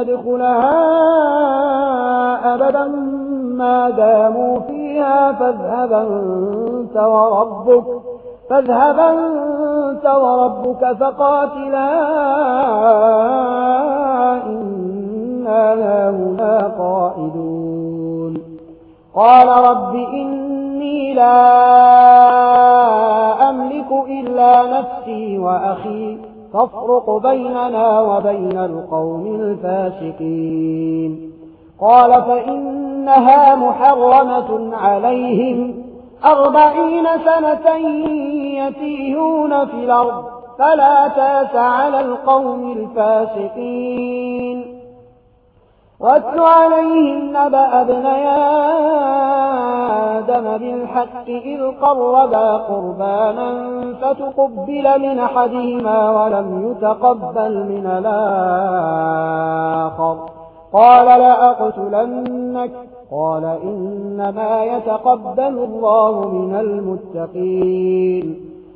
يدخلها أبدا ما داموا فيها فاذهب أنت وربك فاذهب أنت وربك فقاتلا. إنا هاهنا قائدون قال رب إني لا أملك إلا نفسي وأخي. تفرق بيننا وبين القوم الفاسقين. قال فإنها محرمة عليهم. أربعين سنة يتيهون في الأرض. فلا تأس على القوم الفاسقين. واتل عليهم نبأ ابن آدم بالحق إذ قربا قربانا فتقبل من أحدهما ولم يتقبل من الآخر. قال لأقتلنك. قال إنما يتقبل الله من المتقين.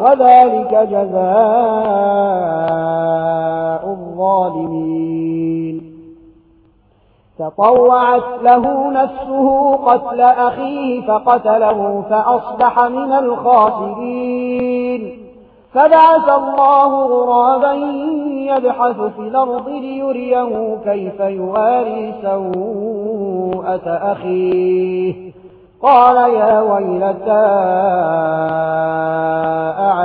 وذلك جزاء الظالمين تطوعت له نفسه قتل أخيه فقتله فأصبح من الخاسرين فبعث الله غرابا يبحث في الأرض ليريه كيف يواري سوءة أخيه قال يا ويلتان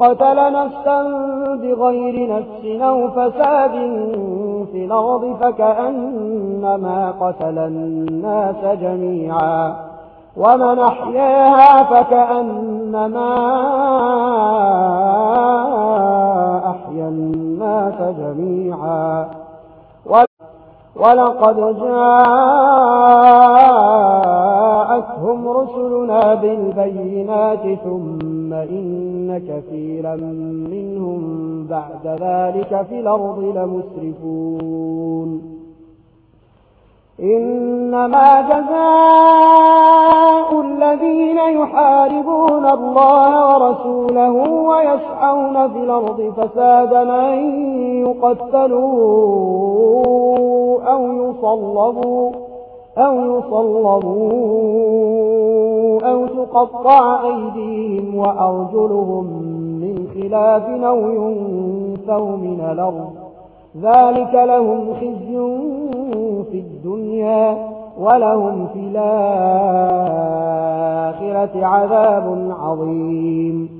قتل نفسا بغير نفس أو فساد في الأرض فكأنما قتل الناس جميعا ومن أحياها فكأنما أحيا الناس جميعا ولقد جاءتهم رسلنا بالبينات ثم إن كثيرا منهم بعد ذلك في الأرض لمسرفون. إنما جزاء الذين يحاربون الله ورسوله ويسعون في الأرض فسادا أن يقتلون يصلبوا أو يصلبوا أو تقطع أيديهم وأرجلهم من خلاف أو ينسوا من الأرض. ذلك لهم خزي في الدنيا ولهم في الآخرة عذاب عظيم.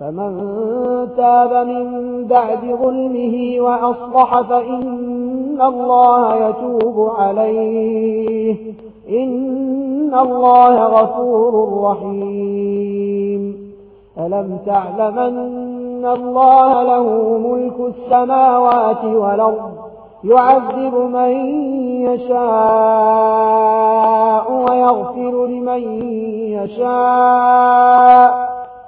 فمن تاب من بعد ظلمه وأصلح فإن الله يتوب عليه. إن الله غفور رحيم. ألم تعلمن الله له ملك السماوات والأرض؟ يعذب من يشاء ويغفر لمن يشاء.